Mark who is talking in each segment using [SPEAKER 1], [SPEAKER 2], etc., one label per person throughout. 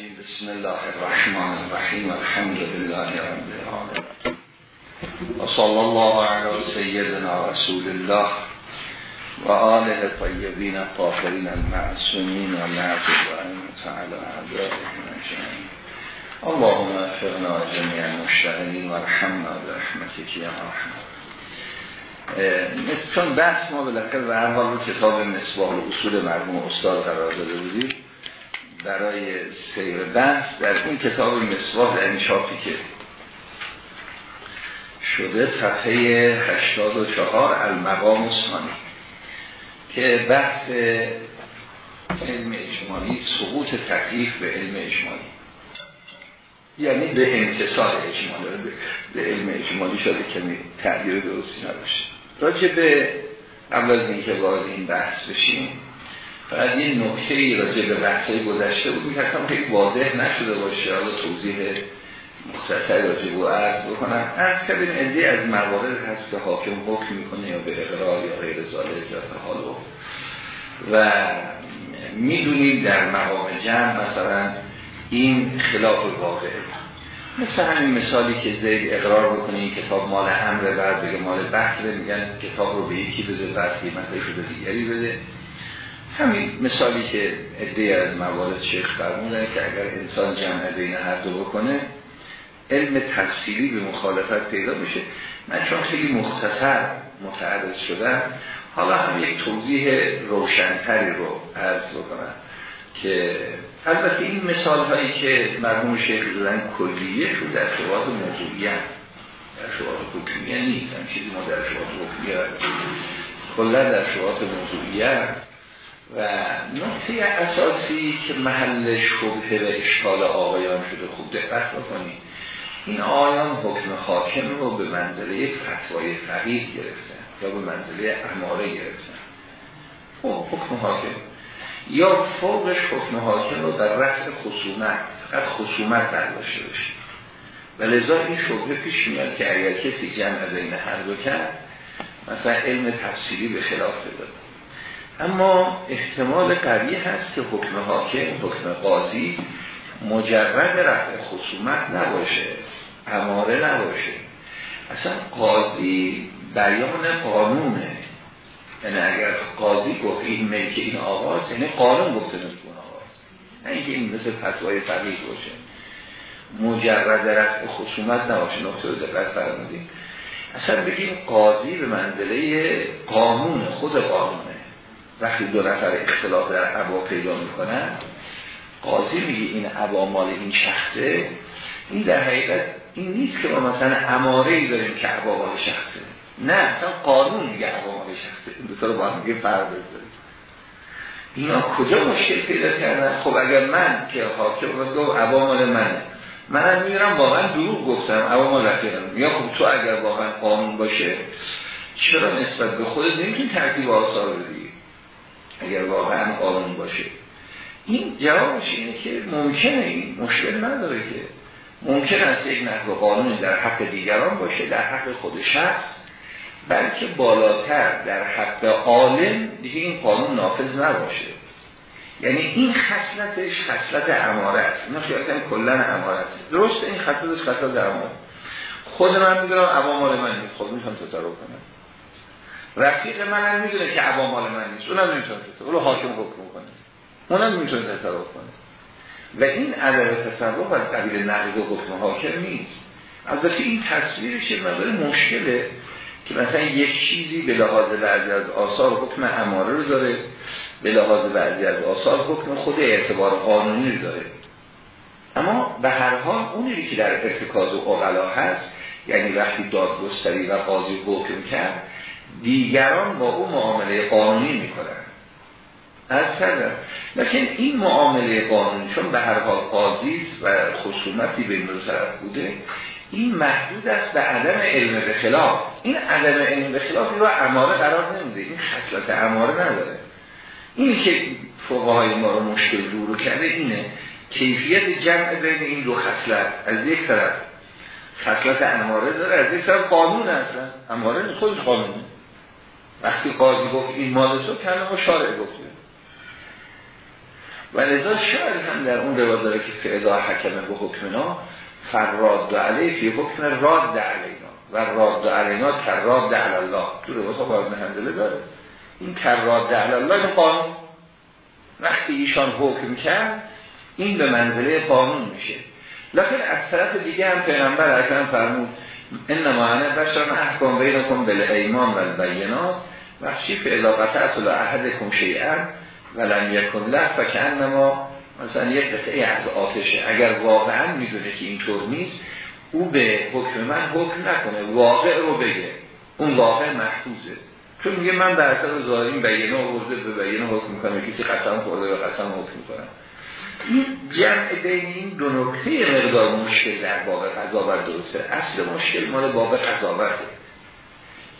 [SPEAKER 1] الرجیم بسم الله الرحمن الرحیم الحمد لله رب العالمين. و صلی الله علی سیدنا رسول الله و آله طیبین الطاهرین المعصومین و لعب و تعالی اعدائهم اجمعین اللهم افرنا جميع المشتغلین و رحمنا برحمتك یا رحمت چون بحث ما بالاخره به هر حال کتاب مصباح اصول مرحوم استاد قرار داده بودیم برای سیر بحث در این کتاب مصباح در این چاپی که شده صفحه 84 المقام ثانی که بحث علم اجمالی سقوط تکلیف به علم اجمالی. یعنی به انتصال اجمالی به علم اجمالی شده کمی تعبیر درستی نباشه راجع به قبل از اینکه وارد این بحث بشیم فقط یه نکته ای راجع به بحثای گذشته بود. که اصلا خیلی واضح نشده باشه. حالا توضیح مختصر راجع به عرض بکنم. از کردیم ادهی از موارد هست که حاکم حکم می‌کنه یا به اقرار یا غیر یا حالو و می‌دونیم در مقام جمع مثلا این خلاف واقع. مثل همین مثالی که زید اقرار بکنه این کتاب مال امر بعد بگه مال بحثه میگن کتاب رو به یکی بده بعد قیمتش رو به دیگری بده. همین مثالی که عده از موارد شیخ فرمودن که اگر انسان جمع بین هر دو بکنه علم تفصیلی به مخالفت پیدا میشه من چون خیلی مختصر متعرض شدم حالا هم یک توضیح روشنتری رو عرض بکنم که البته این مثال هایی که مرموم شیخ دادن کلیه شد در شباهات موضوعی هم. در شباهات حکمیه نیست هم چیزی ما در شباهات حکمیه کلا در شباهات موضوعی و نقطه اساسی که محل شبه و اشکال آقایان شده خوب دقت بکنید. این آیان حکم حاکم رو به منزله فتوای فقیه گرفتن یا به منزله اماره گرفتن. خب حکم حاکم. یا فوقش حکم حاکم رو در رفع خصومت فقط خصومت برداشته بشه و لذا این شبه پیش میاد که اگر کسی جمع بین هر دو کرد مثلا علم تفسیری به خلاف بده. اما احتمال قوی هست که حکم حاکم حکم قاضی مجرد رفع خصومت نباشه اماره نباشه. اصلا قاضی بیان قانونه. یعنی اگر قاضی گفت این ملک این آواز یعنی قانون گفته نمیتون آواز. نه اینکه این مثل فتوای فقیه باشه. مجرد رفع خصومت نباشه. نقطه رو دقت فرمودیم اصلا بگیم قاضی به منزله قانون خود قانونه وقتی دو نفر اختلاف در عبا پیدا می‌کنن قاضی میگه این عبا مال این شخصه. این در حقیقت این نیست که ما مثلا اماره ای داریم که عبا مال شخصه. نه اصلا قانون میگه عبا مال شخصه. این دوتا رو با هم میگه فرق بذارید اینا کجا مشکل پیدا کردن؟ خب اگر من که حاکم گفت عبا مال منه. منم میرم واقعا دروغ گفتم. عبا مال رفیقم یا خب تو اگر واقعا قانون باشه چرا نسبت به خودت نمی‌تونی ترتیب آثار بدی اگر واقعا قانون باشه. این جوابش اینه که ممکنه این مشکل نداره که. ممکن است یک نحو قانونی در حق دیگران باشه در حق خود شخص بلکه بالاتر در حق عالم دیگه این قانون نافذ نباشه. یعنی این خصلتش خصلت اماره است. اینا خیلی کلا اماره است. درست این خصلتش خصلت اماره. خود من می‌دونم عوامال من خود می‌تونم تصرف کنم. رفیق منم می‌دونه که عوامال من نیست. اونم نمی‌تونه تصرف اونو حاکم حکم کنه. اونم می‌تونه تصرف کنه. و این عدم تصرف از قبیل نقض و حکم حاکم نیست. البته این تصویرش یه مقدار مشکله که مثلا یک چیزی به لحاظ بعضی از آثار حکم اماره رو داره به لحاظ بعضی از آثار حکم خود اعتبار قانونی رو داره. اما به هر حال اونی که در ارتکاز و اغلا هست یعنی وقتی دادگستری و قاضی حکم کرد دیگران با او معامله قانونی می‌کنن از کردم لیکن این معامله قانونی چون به هر حال قاضی و خصومتی به دو طرف بوده این محدود است به عدم علم به خلاف. این عدم علم به خلاف رو اماره قرار نمیده. این خصلت اماره نداره. این که فقهای ما رو مشکل دور کرده اینه. کیفیت جمع بین این دو خصلت از یک طرف خصلت اماره داره از یک طرف قانون اصلا. اماره خودش قانونه. وقتی قاضی گفت این مال تو کلمه شارع گفته و لذا شاید هم در اون روایت داره که فعلا حکم به حکمنا فراد علیه فی حکم راد علینا. و راد علینا تراد الله. تو روایت ها باید هندله داره. این تراد الله قانون. وقتی ایشان حکم کرد این به منزله قانون میشه. لکن از طرف دیگه هم پیغمبر اکرم فرمود انما انا بشرم احکام بینکم بالایمان و البینات وحشی فعلا قطعت احدکم شیئا ولن یکن لح و که انما مثلا یک قطعه از آتشه اگر واقعا می‌دونه که اینطور نیست او به حکم من حکم نکنه واقع رو بگه. اون واقع محفوظه. چون میگه من در اثر ظاهرین بیانه آورده به بیانه حکم می‌کنم کسی قسم خورده یا قسم حکم می‌کنم. این جمع بین این دو نکته مقدار مشکل در باب قضاوت درسته. اصل مشکل مال باب قضاوته.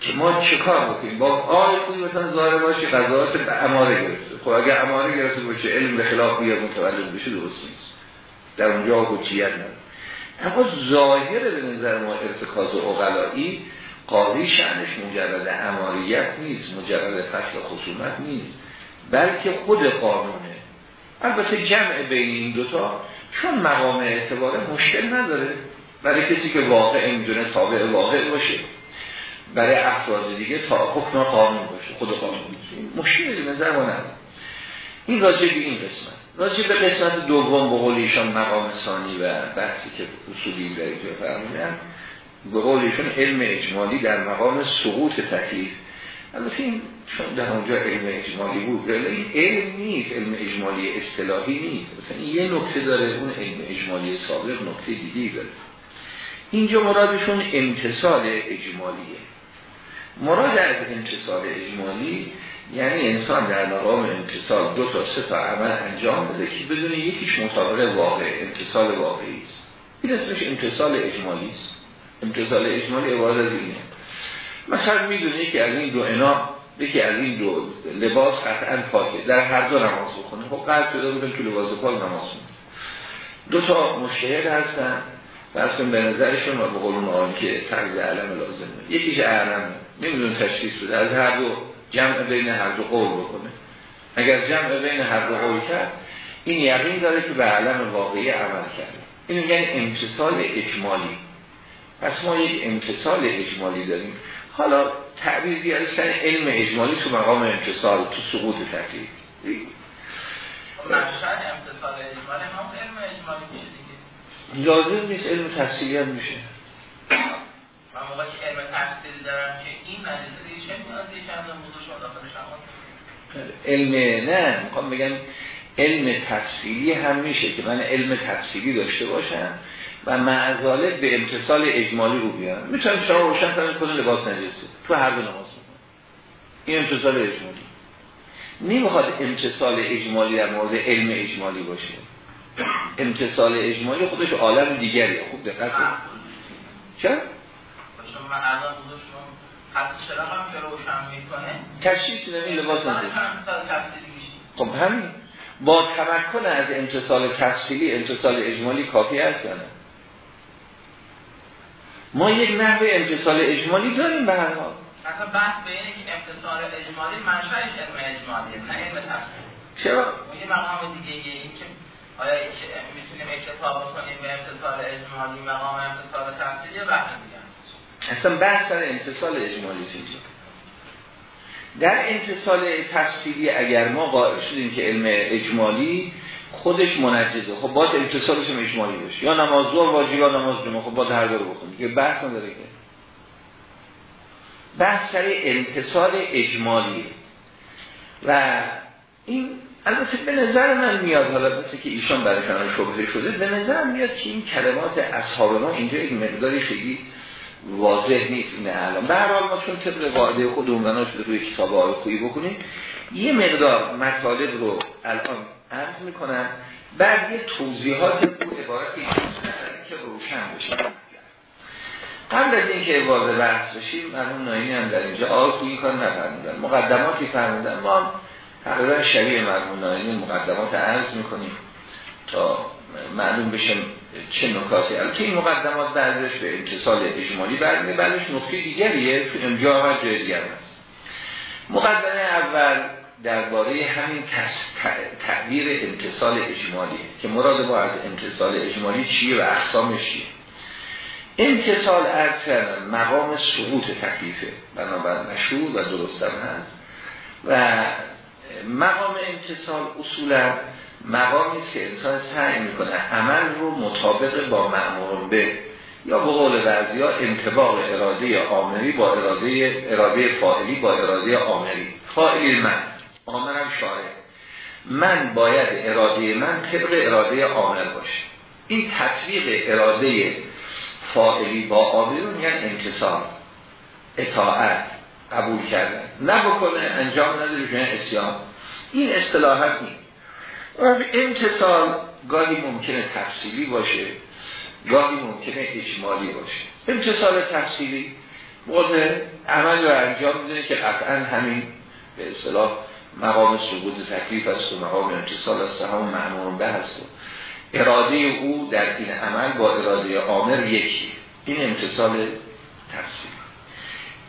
[SPEAKER 1] که ما چه کار بکنیم؟ با آی خوبی مثلا ظاهر باشه قضاوت به اماره گرفته. خب اگر اماره گرفته باشه علم به خلاف بیاد متولد بشه درست نیست. در اونجا حجیت نداره. اما ظاهر به نظر ما ارتکاز اقلایی قاضی شعنش مجرد اماریت نیست مجرد فصل خصومت نیست. بلکه خود قانونه البته جمع بین این دوتا چون مقام اعتباره مشکل نداره برای کسی که واقع می‌دونه تابع واقع باشه. برای افراد دیگه تا حکم قانون باشه خود قانون مشکلی نظر ما نداره. این راجع به این قسمت. راجع به قسمت دوم به قول ایشان مقام ثانی و بحثی که اصولی در اینجا فرمودن به قول ایشان علم اجمالی در مقام سقوط تکلیف البته این چون در اونجا علم اجمالی بود. ولی علم نیست علم اجمالی اصطلاحی نیست. مثلا یه نکته داره اون علم اجمالی سابق نکته دیگه داره. اینجا مرادشون امتصال اجمالیه. مراد از امتصال اجمالی یعنی انسان در مقام امتصال دو تا سه تا عمل انجام بده که بدون یکیش مطابق واقع امتصال واقعی است. این اسمش امتصال اجمالی است امتصال اجمالی عبارت از اینه. مثلا می‌دونه که از این دو انا یکی از این دو لباس قطعا پاکه در هر دو نماز بخونه خب قرد شده بودن تو لباس پاک نماز دو تا مشهد هستن کن به نظرشون و به قولون آن که طرز علم لازمه یکیش اعلم نمیدون تشخیص بده. از هر دو جمع بین هر دو قول بکنه. اگر جمع بین هر دو قول کرد این یقین داره که به علم واقعی عمل کرده. این میگن امتصال اجمالی. پس ما یک امتصال اجمالی داریم. حالا تعبیر دیگه علم اجمالی تو مقام امتصال تو سقوط تکلیف لازم نیست علم تفصیلی هم میشه.
[SPEAKER 2] من موقعی که علم تفصیلی دارم که این مدرسه چه نیازی چند موضوع شما داخلش
[SPEAKER 1] علم نه می‌خوام بگم علم تفصیلی هم میشه که من علم تفصیلی داشته باشم. و معذاله به امتصال اجمالی رو بیارم می‌تونم شما روشن کنم کنه لباس نجسته. تو هر دو نماز این امتصال اجمالی. نمی‌خواد امتصال اجمالی در مورد علم اجمالی باشه. امتصال اجمالی خودش عالم دیگری خوب دقت کنید. چرا؟
[SPEAKER 2] چرا روشن می‌کنه.
[SPEAKER 1] تشریف نمی لباس خب همین. با تمکن از امتصال تفصیلی امتصال اجمالی کافی هست نه؟ ما یک نحوه امتصال اجمالی داریم به هر حال.
[SPEAKER 2] اصلا بحث به اینه که امتصال اجمالی منشأش علم اجمالیه نه علم
[SPEAKER 1] چرا؟
[SPEAKER 2] یه مقام دیگه این که آیا می‌تونیم اکتفا بکنیم به امتصال اجمالی؟ مقام امتصال تفصیلی بحث دیگه
[SPEAKER 1] اصلا بحث سر امتصال اجمالی اینجا در امتصال تفصیلی اگر ما قائل شدیم که علم اجمالی خودش منجزه. خب باید امتصالش هم اجمالی باشه. یا نماز دو واجب یا نماز جمعه. خب باید هر دو رو بکنیم که بحث نداره که. بحث سر امتصال اجمالی و این البته به نظر من میاد حالا مثل که ایشان برای شبهه شده به نظر میاد که این کلمات اصحاب ما اینجا یک مقداری خیلی واضح نیست. این الان. به هر حال ما چون طبق قاعده بنا شده روی کتاب های خویی بکنیم یه مقدار مطالب رو الان عرض می‌کنم بعد یه توضیحات رو عبارتی که روشن بشه. قبل از اینکه وارد بحث بشیم مرحوم ناینی هم در اینجا آقای خویی کار نفرمودن مقدماتی فرمودن ما تقریبا شبیه مرحوم ناینی مقدمات عرض می‌کنیم تا معلوم بشه چه نکاتی. که این مقدمات بعدش به امتصال اجمالی برمیده بعدش نکته دیگریه تو امجا و جای دیگر هست. مقدمه اول درباره همین تعبیر امتصال اجمالی که مراد با از امتصال اجمالی چیه و اقسامش چیه. امتصال از مقام سقوط تکلیفه بنابرای مشهور و درستم هست. و مقام امتصال اصولا مقامی است که انسان سعی می‌کنه عمل رو مطابق با معمول به یا به قول بعضی ها انتباق اراده آمری با اراده اراده فاعلی با اراده آمری فاعلی من. آمرم شاره من باید اراده من طبق اراده آمر باشه. این تطبیق اراده فاعلی با آمری رو میگن اطاعت قبول کردن. نبکنه انجام نده اسیان. این اصطلاحات نیست امتصال گاهی ممکنه تفصیلی باشه گاهی ممکنه اجمالی باشه. امتصال تفصیلی موقع عمل رو انجام میده که قطعا همین به اصطلاح مقام سقوط تکلیف است و مقام امتصال است همون معمول به هست اراده او در این عمل با اراده آمر یکی. این امتصال تفصیلی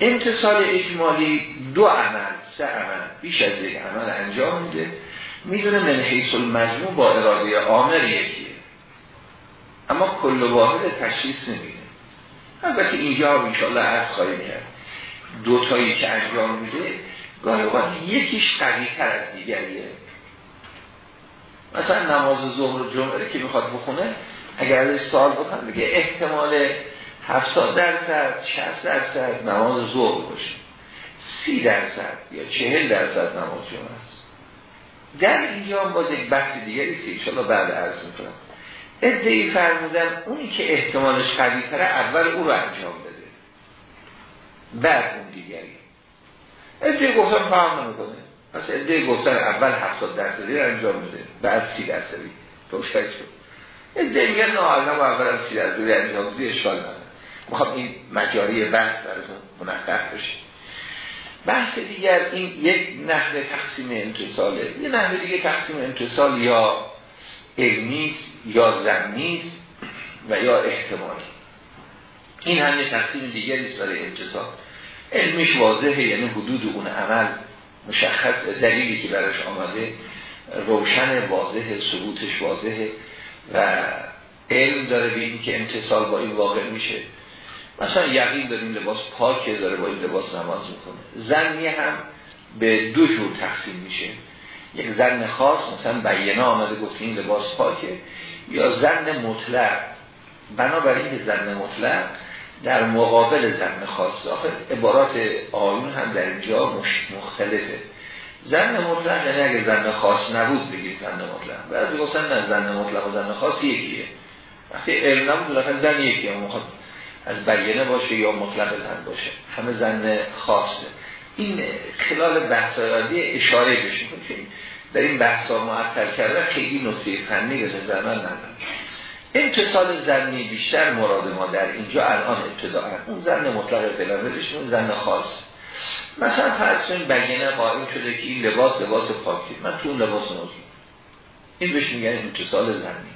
[SPEAKER 1] امتصال اجمالی دو عمل سه عمل بیش از یک عمل انجام میده. می‌دونه من حیث المجموع با اراده آمر یکیه. اما کل واحد تشخیص نمیده. البته اینجا هم انشاءالله از خواهیم کرد. دوتایی که انجام میده گاهی اوقات یکیش قوی تر از دیگریه. مثلا نماز ظهر و جمعه که می‌خواد بخونه اگر ازش سوال بکنم بگه احتمال 70 درصد 60 درصد نماز ظهر باشه. 30 درصد یا 40 درصد نماز جمعه است. در اینجا هم باز یک بحث دیگری است ان بعد عرض می‌کنم. ادعی فرمودن اونی که احتمالش قوی تره اول او رو انجام بده. بعد اون دیگری. ادعی گفتن فهم نمی‌کنه. پس ادعی گفتن اول 70 درصدی رو انجام بده بعد 30 درصدی. روشن شد. ادعی میگن نه اول اول 30 درصدی انجام بده اشکال نداره. می‌خوام این مجاری بحث براتون منقف بشه. بحث دیگر این یک نحوه تقسیم انتصاله یه نحوه دیگه تقسیم انتصال یا علمی یا زمینی و یا احتمالی. این هم یه تقسیم دیگری است برای انتصال. علمیش واضحه یعنی حدود اون عمل مشخص دلیلی که براش آمده روشن واضح ثبوتش واضحه و علم داره به این که انتصال با این واقع میشه. مثلا یقین داریم لباس پاکه داره با این لباس نماز می‌کنه زنی هم به دو جور تقسیم میشه. یک زن خاص مثلا بینا آمده گفت این لباس پاکه یا زن مطلق. بنابراین زن مطلق در مقابل زن خاص آخر عبارات آیون هم در اینجا مختلفه. زن مطلق یعنی اگه زن خاص نبود بگید زن مطلق. بعضی گفتن نه زن مطلق و زن خاص یکیه. وقتی علم نبود زن یکیه. مخاطب از بیانه باشه یا مطلق زن باشه. همه زن خاصه. این خلال بحث اشاره بشه. در این بحث ها معطل کرده خیلی نکته فنی به نظر من ندارم امتصال زنی بیشتر مراد ما در اینجا الان ابتداء اون زن مطلق فلانش اون زن خاص. مثلا فرض کنید بیانه قائم شده که این لباس لباس پاکی. من تو اون لباس موضوع. این بهش میگن امتصال زنی.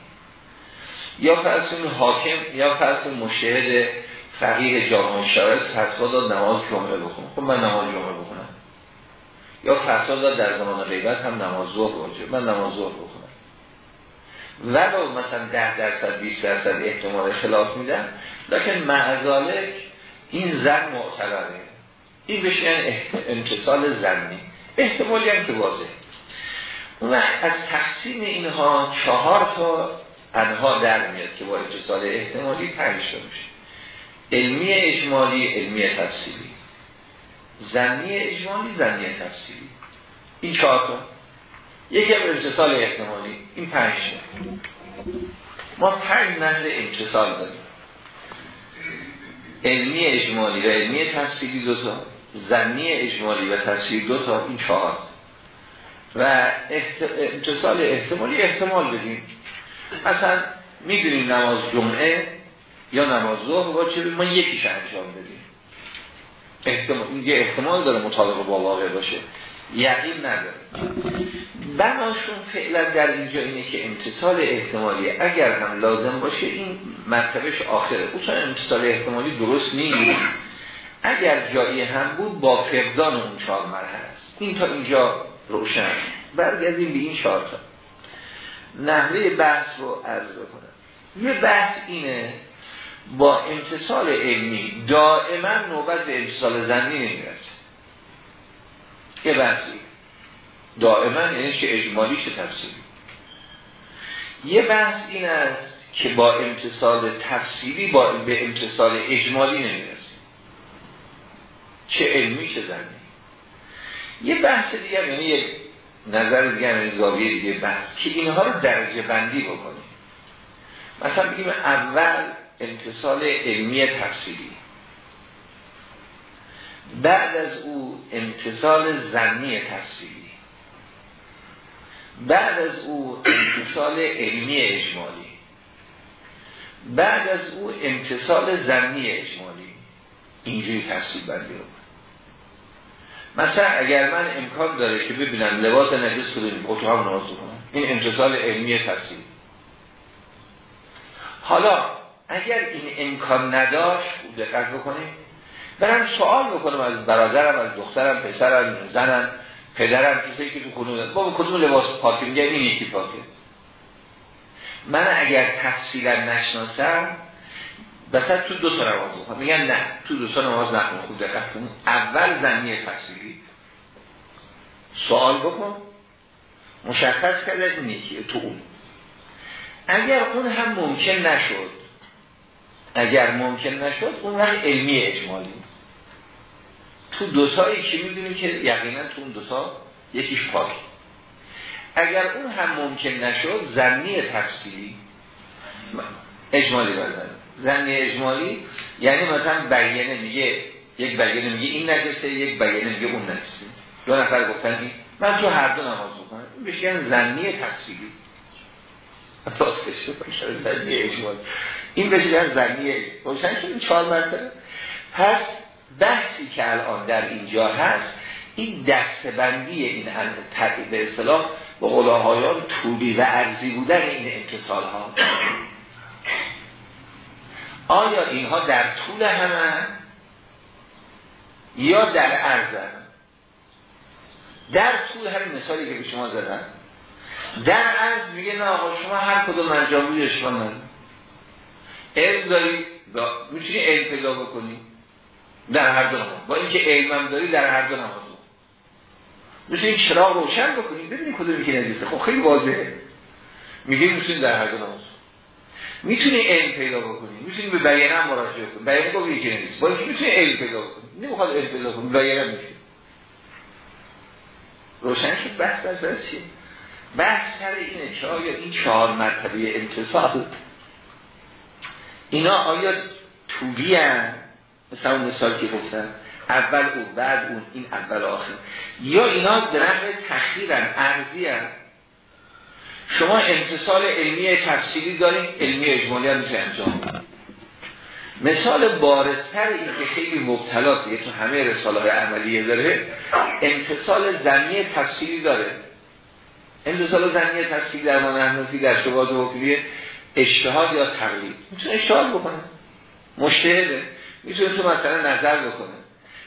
[SPEAKER 1] یا فرض حاکم یا فرض مشهد فقیه جامعه شرایط فتوا داد نماز جمعه بخون خب من نماز جمعه بخونم. یا فتوا داد در زمان غیبت هم نماز ظهر باشه من نماز ظهر بخونم. ولو مثلا ده درصد 20 درصد احتمال خلاف میدن لیکن معذالک این زن معتبره. این بشه یعنی انتصال زنی. احتمالی هم که واضح اون از تقسیم اینها چهار تا انها در میاد که با اتصال احتمالی پنج میشه. علمی اجمالی علمی تفصیلی. زنی اجمالی زنی تفصیلی. این چهار تا. یکی هم اتصال احتمالی این پنج ما پنج نهر اتصال داریم. علمی اجمالی و علمی تفصیلی دو تا زنی اجمالی و تفصیلی دو تا این چهار و اتصال احتمالی احتمال بدیم. مثلا می‌دونیم نماز جمعه یا نماز ظهر چه ما یکیش انجام بدیم. احتمال این احتمال داره مطابق با واقع باشه. یقین نداره. بناشون فعلا در اینجا اینه که امتصال احتمالی اگر هم لازم باشه این مرتبش آخره. اصلا امتصال احتمالی درست نیست. اگر جایی هم بود با فقدان اون چهار مرحله است. این تا اینجا روشن. برگردیم به این چهار تا. نحوه بحث رو عرض بکنم. یه بحث اینه با امتصال علمی دائما نوبت به امتصال زنی نمی‌رسه یه بحثی دائما یعنی چه اجمالی چه تفسیری یه بحث این است که با امتصال تفسیری با به امتصال اجمالی نمی‌رسه چه علمی چه زنی یه بحث دیگه یعنی یه نظر دیگه یعنی زاویه دیگه بحث که اینها رو درجه بندی بکنیم. مثلا بگیم اول امتصال علمی تفسیری بعد از او امتصال زنی تفسیری. بعد از او امتصال علمی اجمالی. بعد از او امتصال زنی اجمالی. اینجوری تفسیر بندی مثلا اگر من امکان داره که ببینم لباس نجس کدوم اتو هم کنم. این امتصال علمی تفسیر حالا اگر این امکان نداشت دقت بکنیم. برم سوال بکنم از برادرم از دخترم پسرم زنم پدرم کسی که تو خونه با کدوم لباس پاکی میگه این یکی پاکه. من اگر تفصیلا نشناسم بسید تو دو تا نماز بخونم میگن نه تو دو تا نماز نخون. خوب دقت کن اول زنی تفصیلی. سوال بکن. مشخص کرده این یکیه تو اون. اگر اون هم ممکن نشد اگر ممکن نشد اون وقت علمی اجمالی. تو دوتایی که می‌دونیم که یقینا تو اون دوتا یکیش پاک. اگر اون هم ممکن نشد زنی تفصیلی اجمالی بزن زنی اجمالی یعنی مثلا بیانه میگه یک بیانه میگه این نجسته یک بیانه میگه اون نجسته دو نفر گفتن من تو هر دو نماز بکنم این بشه زنی تفصیلی. زنی اجمالی. این بشه روشن شد این چهار مرتبه. پس بحثی که الان در اینجا هست این دستبندی این به اصطلاح با قلاهایان طولی و عرضی بودن این امتصال ها آیا اینها در طول همه یا در عرض در طول همین مثالی که به شما زدن در عرض میگه نه آقا شما هر کدوم روی شما من علم داری می‌تونی علم پیدا بکنی؟ در هر دو نماز. با اینکه علمم داری در هر دو نماز. میشه این چراغ روشن بکنی ببینید کدومی که نجسته. خب خیلی واضحه. میگه می‌تونی در هر دو نماز. می‌تونی علم پیدا بکنی. می‌تونی به بیانه مراجعه کنی. بیانه گفت یکی نیست با اینکه می‌تونی علم پیدا بکنی. نمی‌خواد علم پیدا کنی. بیانه میشه. روشن شد. بحث در سر چیه؟ بحث سر اینه که آیا این چهار مرتبه انتصال اینا آیا طولی هم مثل اون مثال که گفتن اول اون بعد اون این اول آخر. یا اینا در تخییرن ارزی هم شما انتصال علمی تفصیلی داریم علمی اجمالی هم میشه انجام مثال بارزتر این که خیلی مبتلاست یه تو همه رساله های عملیه داره انتصال زمینی تفصیلی داره. انتصال زمینی تفصیلی در ما نحنفی در شباز حکمیه اجتهاد یا تقلید. می‌تونه اجتهاد بکنه. مشتهده. می‌تونه تو مثلا نظر بکنه.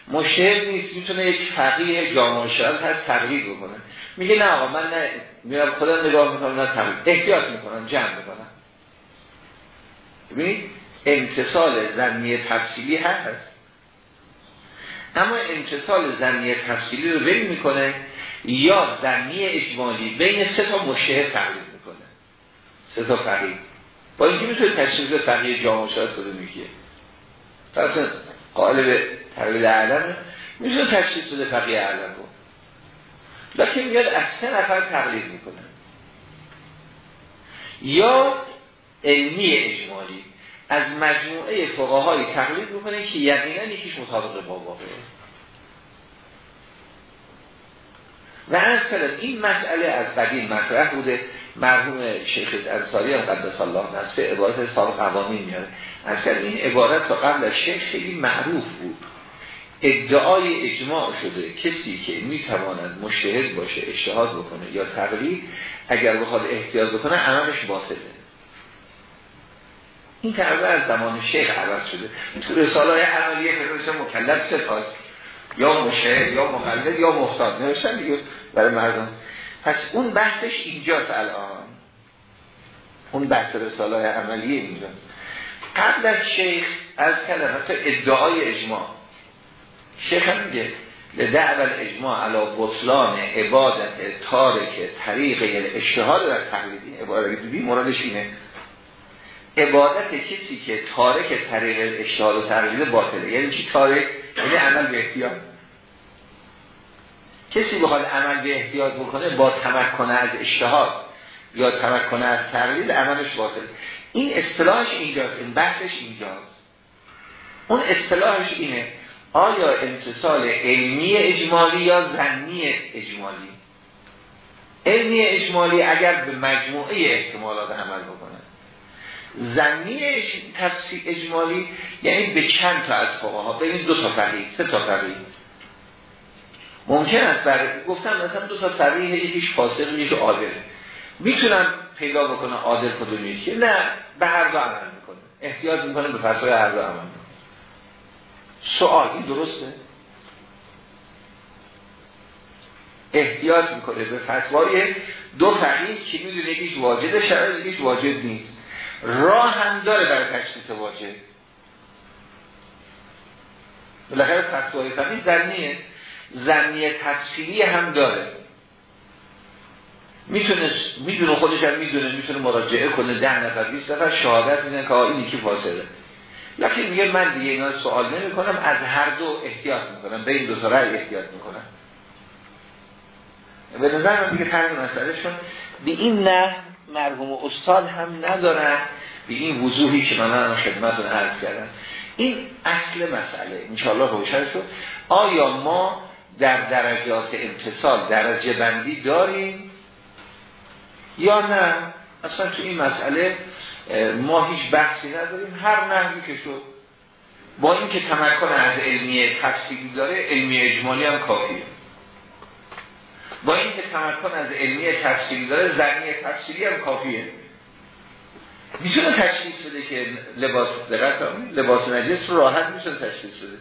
[SPEAKER 1] مشهد نیست می‌تونه یک فقیه جامعه شرط هست تقلید بکنه. میگه نه آقا من نه میرم خدا نگاه می‌کنم نه تقلید احتیاط می‌کنم جمع می‌کنم. ببینید امتصال زنی تفصیلی هست اما امتصال زنی تفصیلی رو بین می‌کنه یا زنی اجمالی بین سه تا مشهد تقلید می‌کنه. سه تا فقیه. با اینکه می‌تونه تشریف فقیه جامعه شرط کده میگه پس قالب تقلیل علم میشه تشخیص بده فقیه علم رو لیکن میاد از سه نفر تقلید می‌کنه. یا علمی اجمالی از مجموعه فقهای تقلید می‌کنه که یقینا یکیش مطابق با واقعه. و از این مسئله از قدیم مطرح بوده. مرحوم شیخ انصاری هم قدس الله نفسه عبارت سال قوانین میاره. از این عبارت تا قبل از شیخ خیلی معروف بود. ادعای اجماع شده کسی که می‌تواند مشتهد باشه اجتهاد بکنه یا تقلید اگر بخواد احتیاط بکنه عملش باطله. این تقریبا از زمان شیخ عوض شده. تو رساله های عملیه فرمایش مکلف سپاس. یا مشه یا مقلد یا محتاط نوشتن دیگه برای مردم. پس اون بحثش اینجاست الان. اون بحث رساله عملی اینجاست. قبل از شیخ از کلمه ادعای اجماع. شیخ هم میگه لدعو اجماع علا بطلان عبادت تارک طریق اشتهاد در تقلیدی عبادت بی مرادش اینه. عبادت کسی که تارک طریق اشتهاد و تقلید باطله. یعنی چی تارک؟ یعنی عمل به احتیاط. کسی بخواد عمل به احتیاط بکنه با تمکن از اشتهاد یا تمکن از تقلید عملش باطل. این اصطلاحش اینجاست این بحثش اینجاست. اون اصطلاحش اینه آیا امتصال علمی اجمالی یا زنی اجمالی؟ علمی اجمالی اگر به مجموعه احتمالات عمل بکنه. زنی تفسیر اجمالی یعنی به چند تا از فقه ها ببین دو تا فقیه سه تا فقیه. ممکن است بر گفتم مثلا دو تا فقیه یکیش فاسق یکیش عادل. می‌تونم پیدا بکنه عادل کدومی که نه به هر دو عمل می‌کنه. احتیاط می‌کنه به فتوای هر دو عمل سوال این درسته؟ احتیاط می‌کنه به فتوای دو فقیه که می‌دونه یکیش واجد شرع یکیش واجد نیست. راه هم داره برای تشخیص واجد. بالاخره فتوای فقیه زنیه. زنیه تفصیلی هم داره. می‌تونه می‌دونه خودش هم می‌دونه می‌تونه مراجعه کنه. ده نفر 20 نفر شهادت میدن که اینی که فاصله. لکن میگه من دیگه اینا سوال نمی کنم از هر دو احتیاط می‌کنم. به این دو تا احتیاط می‌کنم. به نظر من دیگه ترین مسئله شون به این نه مرحوم استاد هم ندارن به این وضوحی که من هم خدمتون عرض کردم. این اصل مسئله انشاءالله روشن شد. آیا ما در درجات امتصال درجه بندی داریم یا نه؟ اصلا تو این مسئله ما هیچ بحثی نداریم. هر نحوی که شد با اینکه تمکن از علمی تفصیلی داره علمی اجمالی هم کافیه. با اینکه تمکن از علمی تفصیلی داره زنی تفصیلی هم کافیه. می‌تونه تشخیص بده که لباس لباس نجس راحت می‌تونه تشخیص بده.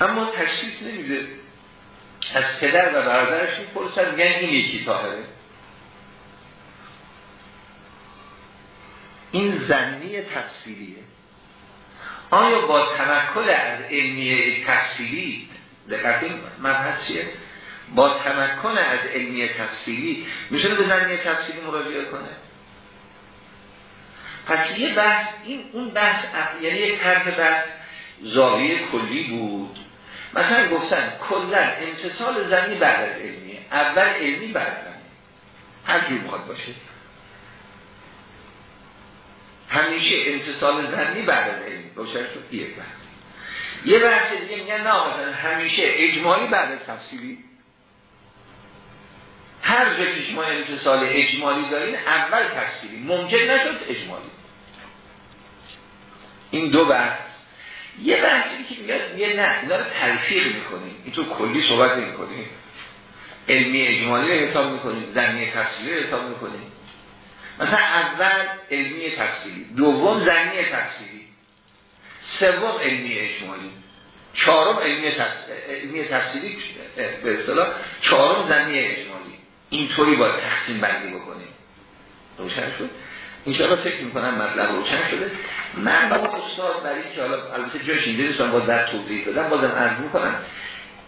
[SPEAKER 1] اما تشخیص نمیده. از پدر و برادرش می‌پرسن میگن این یکی طاهره. این زنی تفصیلیه. آیا با تمکن از علمی تفصیلی دقیق این مبحث چیه؟ با تمکن از علمی تفصیلی میشه به زنی تفصیلی مراجعه کنه؟ پس یه بحث این اون بحث یعنی یک طرح بحث زاویه کلی بود. مثلا گفتن کلا امتصال زنی بعد از علمیه اول علمی بعد زنی هر جور می‌خواد باشه. همیشه امتصال زنی بعد از علمی. روشن شد یک بحث. یه بحث دیگه میگن نه مثلا همیشه اجمالی بعد از تفصیلی. هر جا که شما امتصال اجمالی دارین اول تفصیلی. ممکن نشد اجمالی. این دو بحث. یه بحثی که میگه یه نه اینا رو تلفیق می‌کنیم. این تو کلی صحبت نمی کنیم علمی اجمالی رو حساب می‌کنیم زنی تفصیلی رو حساب می‌کنیم. مثلا اول علمی تفصیلی دوم زنی تفصیلی سوم علمی اجمالی چهارم علمی علمی تفصیلی به اصطلاح چهارم زنی اجمالی. اینطوری باید تقسیم بندی بکنیم. روشن شد. انشاءالله فکر می‌کنم مطلب روشن شده. من با استاد برای که حالا البته جاش اینجا نیستم باز در توضیح دادم بازم عرض می‌کنم.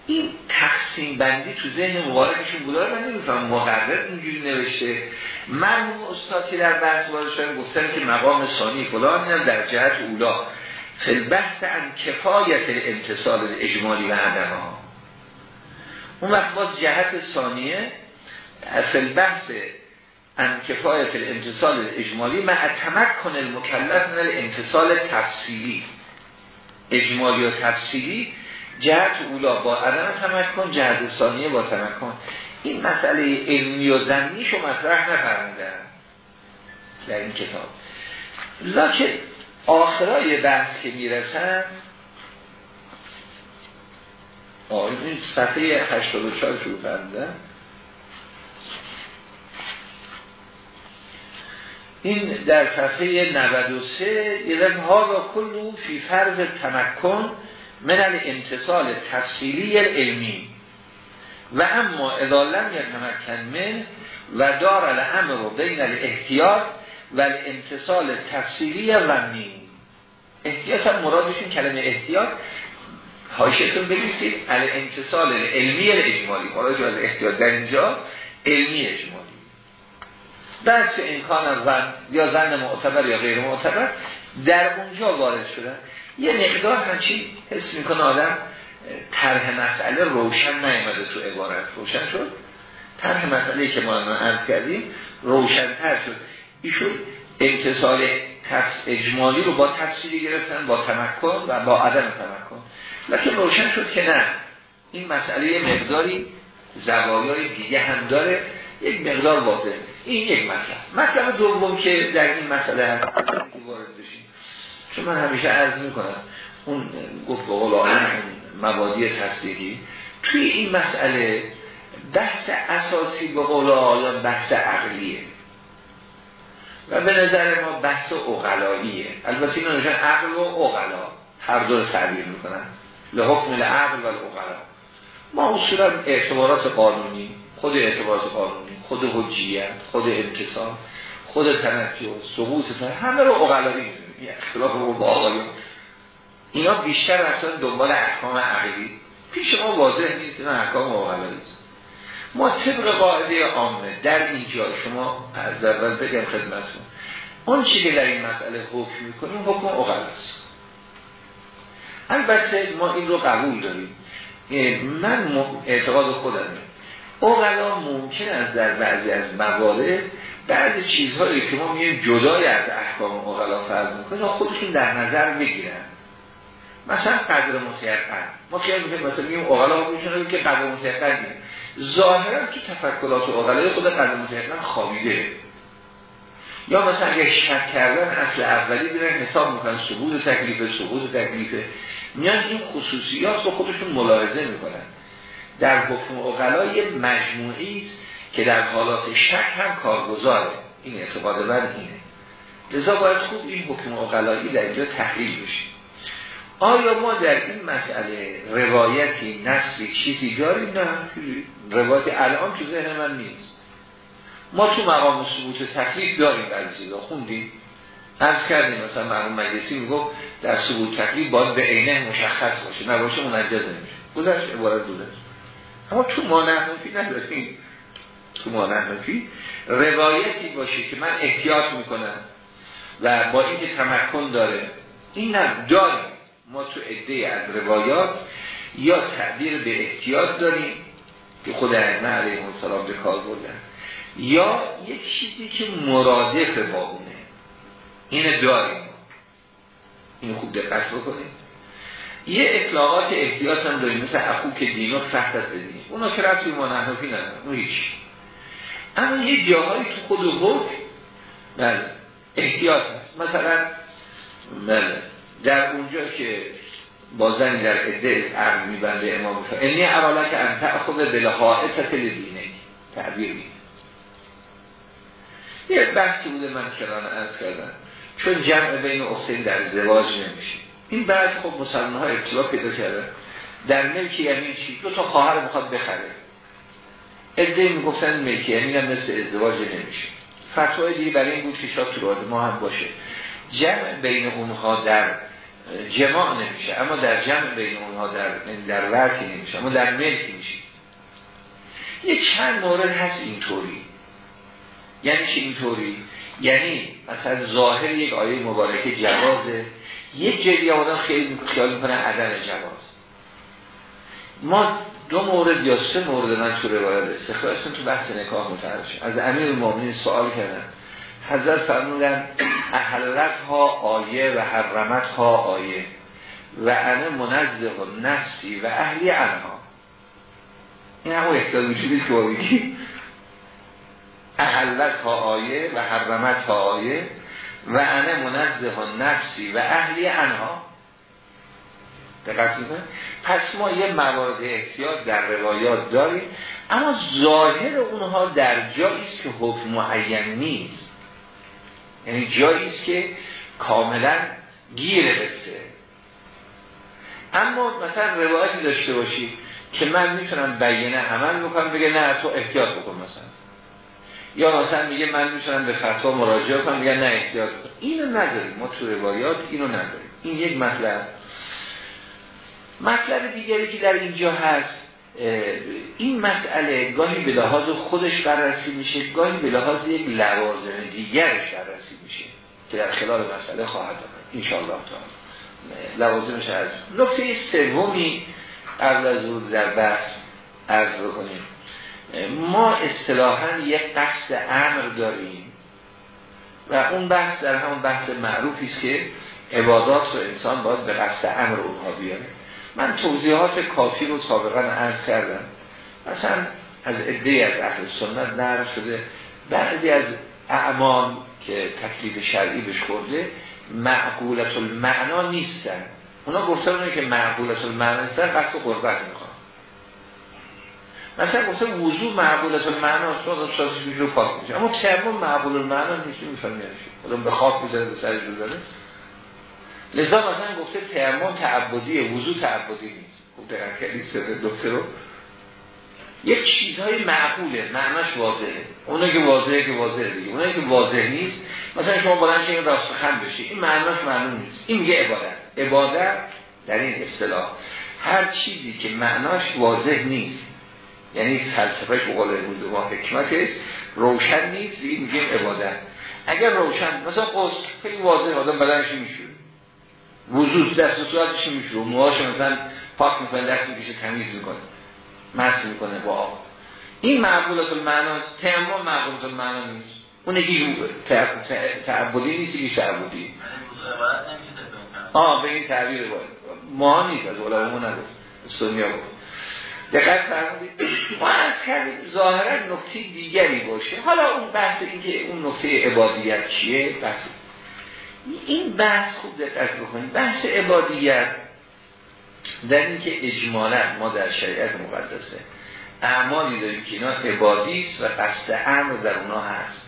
[SPEAKER 1] این تقسیم بندی تو ذهن مبارکشون بوده من نمیفهم مقرر اینجوری نوشته. من استاد که در بحث وارد گفتن که مقام ثانی فلان در جهت اولا. فی بحث ان کفایت امتصال اجمالی و عدم ها اون وقت باز جهت ثانیه فی بحث ان کفایت الامتصال اجمالی مع تمکن المکلف من الامتصال تفصیلی. اجمالی و تفصیلی جهت اولا با عدم تمکن جهت ثانیه با تمکن. این مسئله علمی و زنیشو مطرح نفرمودن. در این کتاب. لکن آخرای بحث که می‌رسن این صفحه 84 شروع فرمودن این در صفحه 93 یه ها را کلو فی فرض تمکن من الانتصال تفصیلی علمی و اما اذا لم یتمکن من و دار الامر بین الاحتیاط و الانتصال تفصیلی ونی احتیاط هم مرادشون کلمه احتیاط. هاشتون بگیسید الانتصال علمی اجمالی مراد از احتیاط در اینجا علمی اجمالی. بعد که امکان زن یا زن معتبر یا غیر معتبر در اونجا وارد شدن یه مقدار همچین حس می‌کنه آدم طرح مسئله روشن نیامده تو عبارت. روشن شد؟ طرح مسئله که ما عرض کردیم روشنتر شد. ایشون اتصال اجمالی رو با تفسیری گرفتن با تمکن و با عدم تمکن. لکن روشن شد که نه. این مسئله مقداری زوایای دیگه هم داره. یک مقدار واضح این یک مطلب مطلب دوم که در این مسئله هست وارد بشیم. چون من همیشه عرض می‌کنم اون گفت به قول مبادی تصدیقی توی این مسئله بحث اساسی به قول آیان بحث عقلیه. و به نظر ما بحث اقلاییه. البته اینا نشان عقل و اقلا. هر دو تعبیر می‌کنن. لحکم العقل و الاقلا. ما اصولا اعتبارات قانونی خود اعتبارات قانونی خود حجیت خود امتصال خود تنجه سقوط همه رو اقلایی می‌دونیم. اختلاف رو با آقایون اینا بیشتر اصلا دنبال احکام عقلی. پیش ما واضح نیست اینا احکام اقلایی ما طبق قاعده عامه در اینجا شما از اول بگم خدمتون اون چی که در این مسئله حکم می‌کنیم حکم اقلاست البته ما این رو قبول داریم. من اعتقاد خودم اقلا ممکن است در بعضی از موارد بعضی چیزهایی که ما میگیم جدای از احکام اقلا فرض می‌کنیم خودشون در نظر بگیرن. مثلا قدر متیقن. ما خیلی میگیم مثلا میگیم اقلا میشونه که قدر متیقن ظاهرا تو تفکرات اقلای خود قدر متیقن خوابیده یا مثلا اگه شک کردن اصل اولی بیرن حساب می‌کنن ثبوت تکلیف ثبوت تکلیفه میان این خصوصیات رو خودشون ملاحظه می‌کنن. در حکم اقلا یه مجموعی است که در حالات شک هم کارگزاره. این اعتقاد من اینه. لذا باید خوب این حکم اقلایی در اینجا تحلیل بشیم آیا ما در این مسئله روایتی نصفی چیزی داریم؟ نه. روایت الان تو ذهن من نیست. ما تو مقام ثبوت تکلیف داریم در چیزا خوندیم؟ از کردیم مثلا مرحوم مجلسی می‌گفت در ثبوت تکلیف باید به عینه مشخص باشه. نباشه منجز نمیشه. گذشت عبارت گذشت. اما تو ما نحنفی نداریم. تو ما نحنفی روایتی باشه که من احتیاط می‌کنم و با اینکه تمکن داره. این نه داریم. ما تو عده از روایات یا تعبیر به احتیاط داریم که خود ائمه علیه السلام به کار بردن. یا یک چیزی که مرادف با اینه داریم. اینو خوب دقت بکنیم. یه اطلاقات احتیاط هم داریم مثل که دینو فحتت بدیم اونا که رفتی ما نحنفی ندارم اون هیچ. اما یه جاهایی تو خود حکم بله احتیاط هست. مثلا بله در اونجا که با زنی در عده عقل میبنده امام بفرد اینی اولا که انت خود بلحائصت لدینه تعبیر میده یه بحثی بوده من کرانه از کردم. چون جمع بین اختین در زواج نمیشه. این بعد خب مسلمان ها اطلاع پیدا کرده. در ملک یمین چی؟ دو تا خواهر می‌خواد بخره. ادهی می‌گفتن ملک یمین هم مثل ازدواج نمیشه. فتوای دیگه برای این بود که شاید تو ما هم باشه. جمع بین اونها در جماع نمیشه اما در جمع بین اونها در در ورکی نمیشه اما در ملکی میشه. یه چند مورد هست اینطوری. یعنی چه اینطوری؟ یعنی مثلا ظاهر یک آیه مبارکه جوازه. یک جدی آدم خیلی خیال می‌کنه عدم جواز. ما دو مورد یا سه مورد من تو روایت استخراجتون تو بحث نکاح متعرض از امیر المومنین سوال کردن. حضرت فرمودن احلت ها آیه و حرمت ها آیه. و انه منزه و نفسی و اهلی انها. این همون احتیاط وجودی که احلت ها آیه و حرمت ها آیه. و انه منزه و نفسی و اهلی انها. دقت پس ما یه موارد احتیاط در روایات داریم اما ظاهر اونها در جایی است که حکم معین نیست. یعنی جایی است که کاملا گیر بسته اما مثلا روایتی داشته باشید که من می‌تونم بیانه عمل بکنم بگه نه تو احتیاط بکن مثلا. یا مثلا میگه من می‌تونم به فتوا مراجعه کنم میگه نه احتیاط اینو نداریم. ما تو روایات اینو نداریم. این یک مطلب. مطلب دیگری که در اینجا هست این مسئله گاهی به لحاظ خودش بررسی میشه گاهی به لحاظ یک لوازم دیگرش بررسی میشه که در خلال مسئله خواهد آمد. انشاءالله تا لوازمش از نکته سومی قبل از ورود در بحث عرض بکنیم. ما اصطلاحا یک قصد امر داریم و اون بحث در همون بحث معروفی است که عبادات رو انسان باید به قصد امر اونها بیاره. من توضیحات کافی رو سابقا عرض کردم. مثلا از عده از اهل سنت نرم شده. بعضی از اعمال که تکلیف شرعی بهش خورده معقولت المعنا نیستن. اونا گفتن که معقولت المعنا نیستن قصد قربت می‌خوان. مثلا گفته وضوع معقولت المعنا است و شاسش رو پاک میشه. اما تیمم معقول المعنا نیست می‌فهمی یعنی به خاک می‌ذاره به سرش بزنه لذا مثلا گفته تیمم تعبدی وضوع تعبدی نیست. خوب دقیق کردی سر دکتر رو. یک چیزهای معقوله معناش واضحه. اونه که واضحه که واضحه دیگه. اونه که واضح نیست مثلا شما بلند این راست خم بشی این معناش معلوم نیست. این میگه عبادت. عبادت در این اصطلاح. هر چیزی که معناش واضح نیست یعنی فلسفهش به قول ما حکمتش روشن نیست این میگه عبادت. اگر روشن مثلا قصد خیلی واضح آدم بدنش میشه وضوع دست و صورتش میشه و موهاش مثلا پاک می‌کنه دست می‌کشه تمیز می‌کنه. مس می‌کنه با آب. این معقولات المعنا تیمم معقولات المعنا نیست. اون یکی تعبدی نیست یکی تعبدی. آه به این تعبیر باید. ما نیست از علماء نگفت. سنیا بود دقت فرمودید. ما از کردیم ظاهرا نکته دیگری باشه. حالا اون بحث این که اون نکته عبادیت چیه؟ بحث این بحث خوب دقت بکنید. بحث عبادیت در اینکه اجمالا ما در شریعت مقدسه. اعمالی داریم که اینا عبادی و قصد امر در اونا هست.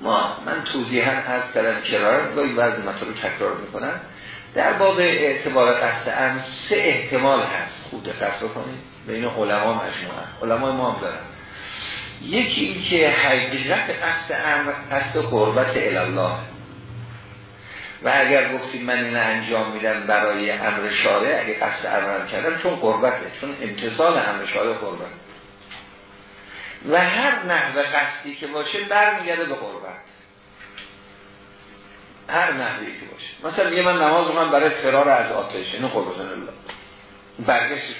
[SPEAKER 1] ما من توضیحا از کردم کرار گاهی بعضی مطلب تکرار می‌کنم. در باب اعتبار قصد امر سه احتمال هست. خوب دقت بکنید. بین علما مجموعه. علما ما هم دارن. یکی این که حقیقت قصد امر قصد قربت الله و اگر گفتیم من این انجام میدم برای امر شارع اگه قصد امر کردم چون قربته چون امتصال امر شارع قربت. و هر نحوه قصدی که باشه برمیگرده به قربت. هر نحوی که باشه. مثلا میگه من نماز من برای فرار از آتش اینو قربت الله برگشتش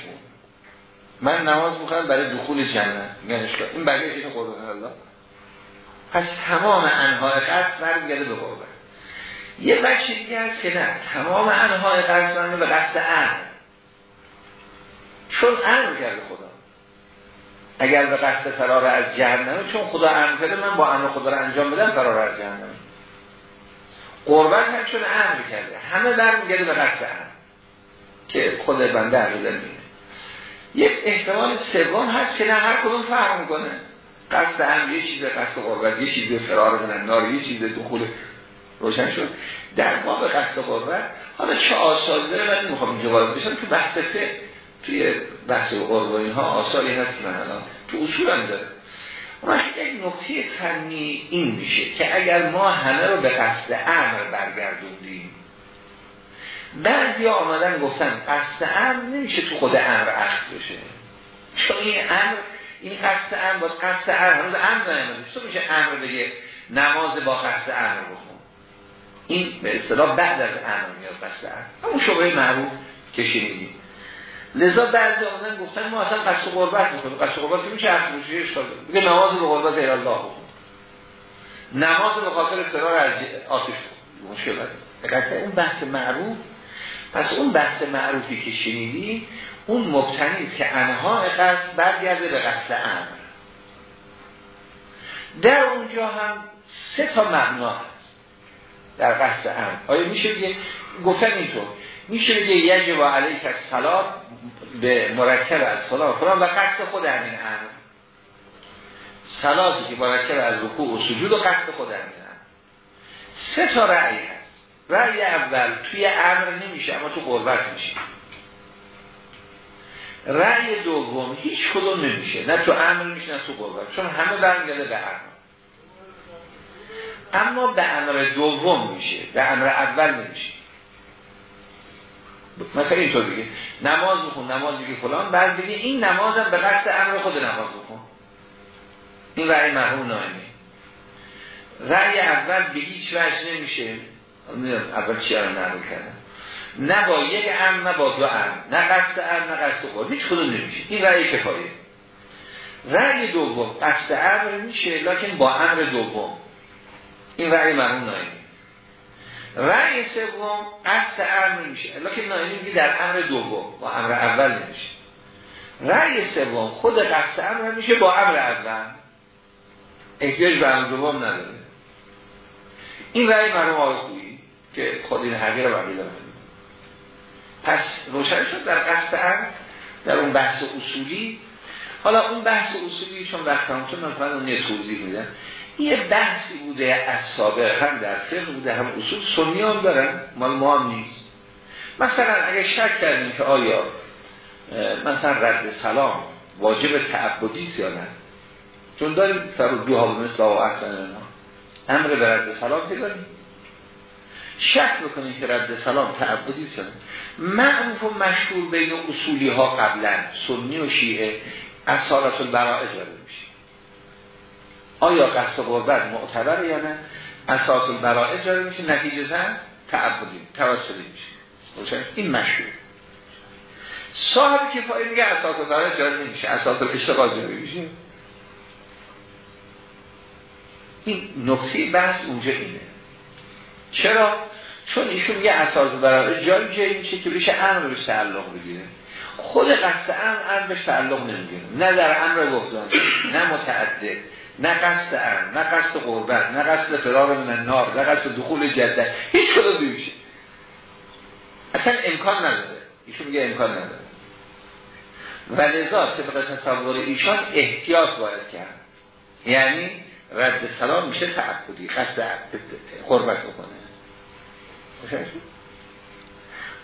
[SPEAKER 1] من نماز می‌کنم برای دخول جنت میگن این برگشت اینو قربت الله پس تمام انهای قصد برمیگرده به قربت یه بچه دیگه هست که نه. تمام انهای قصد به قصد امر چون امر کرده خدا. اگر به قصد فرار از جهنمه چون خدا امر کرده من با امر خدا رو انجام بدم فرار از جهنم. قربت هم چون امر کرده همه برمیگرده به قصد امر که خود بنده میده یک احتمال سوم هست که نه هر کدوم فهم کنه قصد امر یه چیز قصد قربت یه چیز فرار من نار یه چیز دخول روشن شد. در باب قصد قربت حالا چه آثاری داره؟ من نمی‌خوام اینجا وارد بشم. تو بحث توی بحث قرب اینها آثاری هست من الان تو اصول هم داره اما یک نکته فنی این میشه که اگر ما همه رو به قصد امر برگردوندیم بعضی آمدن گفتن قصد امر نمیشه تو خود امر اخذ بشه. چون این امر این قصد امر باید قصد امر هنوز امر نمیده تو میشه امر بگه؟ نماز با قصد امر بخون. این به اصطلاح بعد از امر میاد قصد امر. همون شبه معروف که لذا بعضی آمدن گفتن ما اصلا قصد قربت می‌کنیم قصد قربت که میشه میشه اشتاده بگه نماز به قربت الله بخون. نماز به خاطر فرار از آتش مشکل داره اون بحث معروف پس اون بحث معروفی که شنیدی اون مبتنی که انها قصد برگرده به قصد امر. در اونجا هم سه تا معنا هست در قصد امر. آیا میشه بگه؟ گفتن اینطور میشه بگه یجب از صلات به مرکب از صلات و قصد خود همین امر. صلاتی که مرکب از رکوع و سجود و قصد خود همین امر. سه تا رأی هست. رأی اول توی امر نمیشه اما تو قربت میشه رأی دوم هیچ کدوم نمیشه. نه تو امر میشه نه تو قربت چون همه برمیگرده به امر. اما به امر دوم میشه. به امر اول نمیشه. مثلا اینطور بگه. نماز بخون نماز بگی فلان. بعد بگه این نمازم به قصد امر خود نماز بخون. این رأی مرحوم نایمی رأی اول به هیچ وجه نمیشه. اول چی رو نقل کردم؟ نه با یک ام نه با دو ام. نه قصد ام نه قصد خود. هیچ کدوم نمیشه. این رأی کفایه. رأی دوم قصد امر میشه لکن با امر دوم. این رأی مرحوم نایمی. رأی سوم قصد امر میشه. لکن نایمی میگه در امر دوم با امر اول نمیشه. رأی سوم خود قصد امر میشه با امر اول. احتیاج به امر دوم نداره. این رأی مرحوم آقای که خود این حقیقه رو پس روشن شد در قصد امر در اون بحث اصولی. حالا اون بحث اصولی چون وقت هم چون من اون توضیح میدم. یه بحثی بوده از سابق هم در فقه بوده هم اصول سنی هم دارن مال ما هم نیست. مثلا اگه شک کردیم که آیا مثلا رد سلام واجب تعبدی یا نه؟ چون داریم فرو دو مثل و احسن امر به رد سلام که داریم؟ شک بکنیم که رد سلام تعبدی است معروف و مشهور بین اصولی ها قبلا سنی و شیعه از سالات البراء اجاره میشه. آیا قصد قربت معتبر یا نه؟ اساس البراء اجاره میشه نتیجه زن تعبدی توسلی میشه. این مشهور. صاحب کفایه میگه اساس البراء اجاره نمیشه اساس الاشتغال اجاره میشه. این نقطه بحث اونجا اینه. چرا؟ چون ایشون یه اساس برای جایی جایی میشه که بشه امر بهش تعلق بگیره. خود قصد امر امر بهش تعلق نمی‌گیره. نه در امر گفتان نه متعدد نه قصد امر نه قصد قربت نه قصد فرار من نار نه قصد دخول جده هیچ کدوم نمیشه. اصلا امکان نداره. ایشون میگه امکان نداره. و لذا طبق تصور ایشان احتیاط باید کرد. یعنی رد سلام میشه تعبدی قصد قربت بکنه.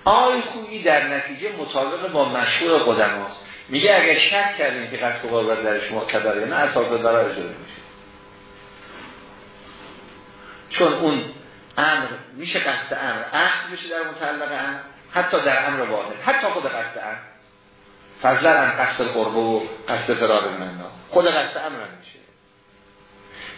[SPEAKER 1] آی خویی در نتیجه مطابق با مشهور قدماست میگه اگر شک کردیم که قصد قربت درش معتبره نه اساس برای اجاره میشه. چون اون امر میشه قصد امر. عقد میشه در متعلق امر. حتی در امر واحد. حتی خود قصد امر. فضلا هم قصد قربه و قصد فرار من خود قصد امر میشه.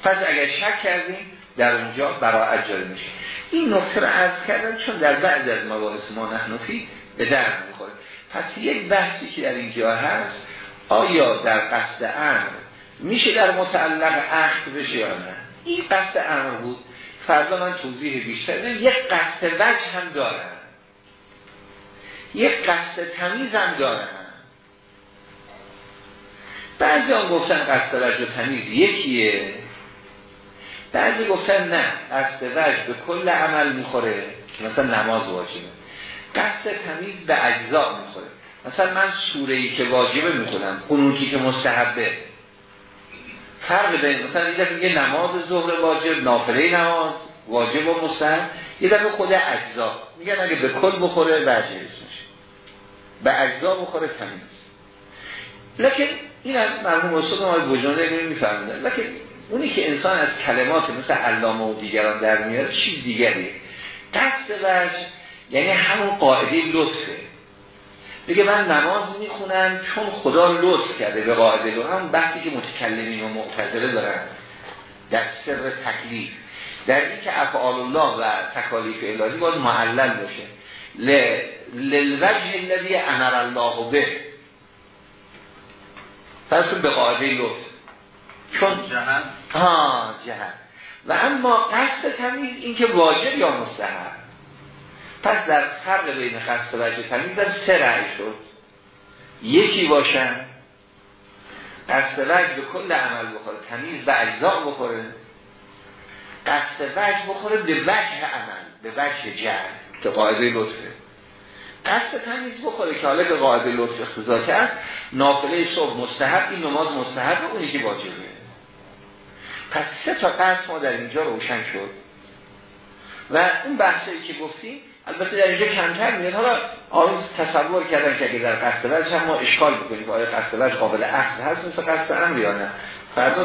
[SPEAKER 1] پس اگر شک کردیم در اونجا برای اجاره میشه. این نکته رو عرض کردم چون در بعض از مباحث ما نحنفی به درد می‌خوره پس یک بحثی که در اینجا هست آیا در قصد امر میشه در متعلق عقد بشه یا نه؟ این قصد امر بود. فردا من توضیح بیشتر یک قصد وجه هم دارن یک قصد تمیز هم دارن بعضی هم گفتن قصد وجه تمیز یکیه. بعضی گفتن نه قصد وجه به کل عمل می‌خوره. مثلا نماز واجبه. قصد تمیز به اجزا می‌خوره. مثلا من سوره ای که واجبه می‌خونم قنوتی که مستحبه. فرق بین مثلا یه میگه نماز ظهر واجب نافله نماز واجب و مستحب. یه دفعه خود اجزا. میگن اگه به کل بخوره وجه اسمش به اجزا بخوره تمیز. لکن این از مرحوم استاد ما بجانه نمیفهمیدن لکن اونی که انسان از کلمات مثل علامه و دیگران در میاد چیز دیگری. قصد وجه یعنی همون قاعده لطفه. بگه من نماز می‌خونم چون خدا لطف کرده به قاعده لطف همون بحثی که متکلمین و معتذره دارن. در سر تکلیف. در این که افعال الله و تکالیف الهی باید معلل باشه. للوجه الذي امر الله به. پس به قاعده لطف. چون جهن ها جهن و اما قصد تمیز این که واجب یا مستحب؟ پس در فرق بین قصد و وجه تمیز در سه رعی شد. یکی باشن قصد وجه به کل عمل بخوره تمیز به اجزاء بخوره. قصد وجه بخوره به وجه عمل به وجه جهل که قاعده لطفه قصد تمیز بخوره که حالا که قاعده لطف اختزا کرد نافله صبح مستحب این نماز مستحب اونی که واجبه. پس سه تا قصد ما در اینجا روشن شد. و اون بحثایی که گفتیم البته در اینجا کمتر میاد. حالا آن تصور کردن که اگه در قصد وجه هم ما اشکال بکنیم آیا قصد وجه قابل اخذ هست مثل قصد امر یا نه. فردا